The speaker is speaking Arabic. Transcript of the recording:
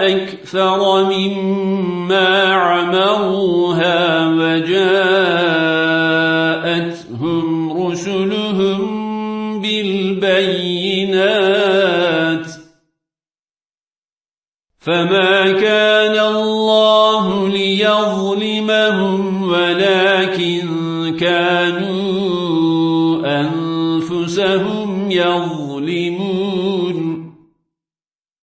أَكْثَرَ مِمَّا عَمَرُوهَا وَجَاءَتْهُمْ رُسُلُهُم بِالْبَيِّنَاتِ فَمَا كَانَ اللَّهُ لِيَظْلِمَهُمْ وَلَكِنْ كَانُوا أَنفُسَهُمْ يَظْلِمُونَ